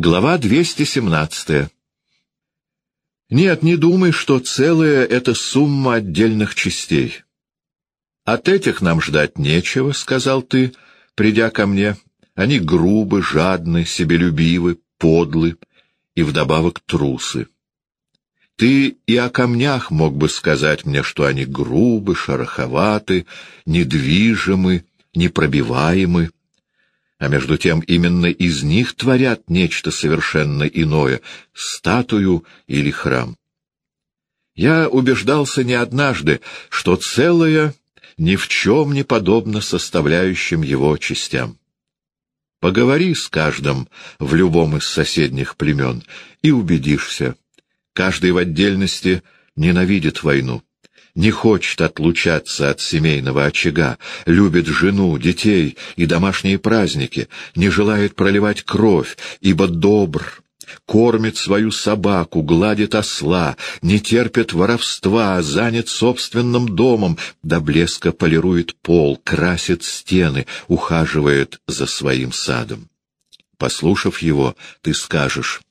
Глава 217 Нет, не думай, что целое — это сумма отдельных частей. От этих нам ждать нечего, — сказал ты, придя ко мне. Они грубы, жадны, себелюбивы, подлы и вдобавок трусы. Ты и о камнях мог бы сказать мне, что они грубы, шероховаты, недвижимы, непробиваемы а между тем именно из них творят нечто совершенно иное — статую или храм. Я убеждался не однажды, что целое ни в чем не подобно составляющим его частям. Поговори с каждым в любом из соседних племен и убедишься. Каждый в отдельности ненавидит войну не хочет отлучаться от семейного очага, любит жену, детей и домашние праздники, не желает проливать кровь, ибо добр, кормит свою собаку, гладит осла, не терпит воровства, занят собственным домом, до блеска полирует пол, красит стены, ухаживает за своим садом. Послушав его, ты скажешь,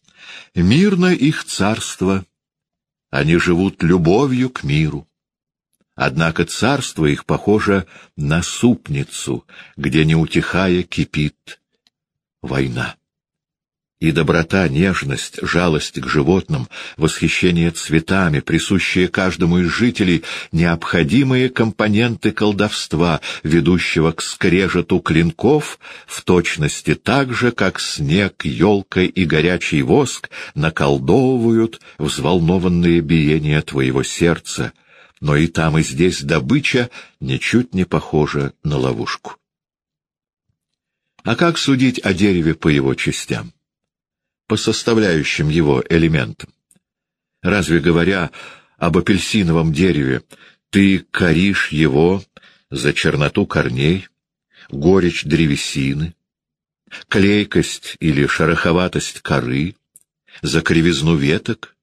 «Мирно их царство, они живут любовью к миру». Однако царство их похоже на супницу, где, не утихая, кипит война. И доброта, нежность, жалость к животным, восхищение цветами, присущие каждому из жителей, необходимые компоненты колдовства, ведущего к скрежету клинков, в точности так же, как снег, елка и горячий воск наколдовывают взволнованные биения твоего сердца — но и там, и здесь добыча ничуть не похожа на ловушку. А как судить о дереве по его частям? По составляющим его элементам? Разве говоря об апельсиновом дереве, ты коришь его за черноту корней, горечь древесины, клейкость или шероховатость коры, за кривизну веток?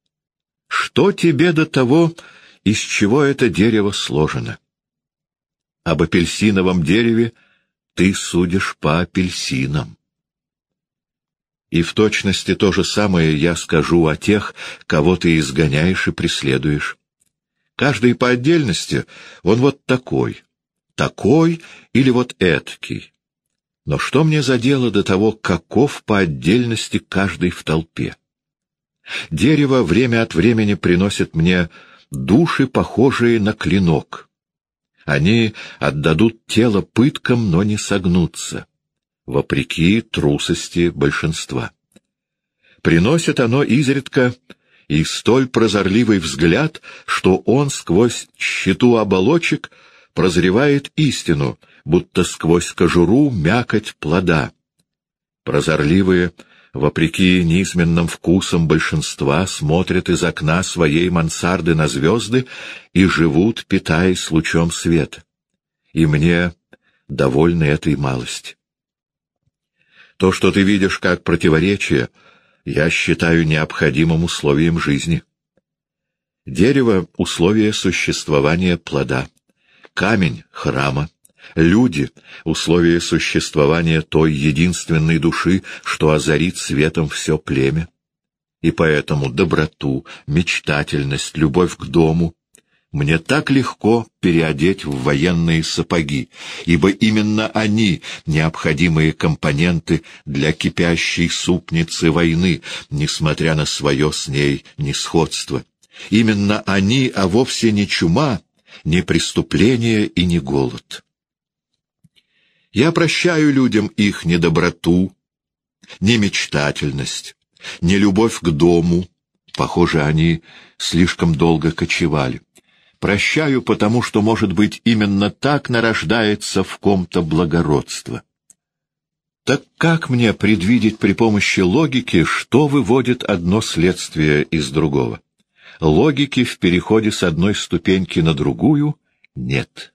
Что тебе до того, из чего это дерево сложено. Об апельсиновом дереве ты судишь по апельсинам. И в точности то же самое я скажу о тех, кого ты изгоняешь и преследуешь. Каждый по отдельности, он вот такой, такой или вот эткий. Но что мне за дело до того, каков по отдельности каждый в толпе? Дерево время от времени приносит мне души, похожие на клинок. Они отдадут тело пыткам, но не согнутся, вопреки трусости большинства. Приносит оно изредка и столь прозорливый взгляд, что он сквозь щиту оболочек прозревает истину, будто сквозь кожуру мякоть плода. Прозорливые — вопреки низменным вкусам большинства, смотрят из окна своей мансарды на звезды и живут, питаясь лучом света. И мне довольны этой малости. То, что ты видишь как противоречие, я считаю необходимым условием жизни. Дерево — условие существования плода, камень — храма, Люди — условия существования той единственной души, что озарит светом все племя. И поэтому доброту, мечтательность, любовь к дому мне так легко переодеть в военные сапоги, ибо именно они — необходимые компоненты для кипящей супницы войны, несмотря на свое с ней несходство. Именно они, а вовсе не чума, не преступление и не голод. Я прощаю людям их недоброту, немечтательность, нелюбовь к дому. Похоже, они слишком долго кочевали. Прощаю, потому что, может быть, именно так нарождается в ком-то благородство. Так как мне предвидеть при помощи логики, что выводит одно следствие из другого? Логики в переходе с одной ступеньки на другую нет.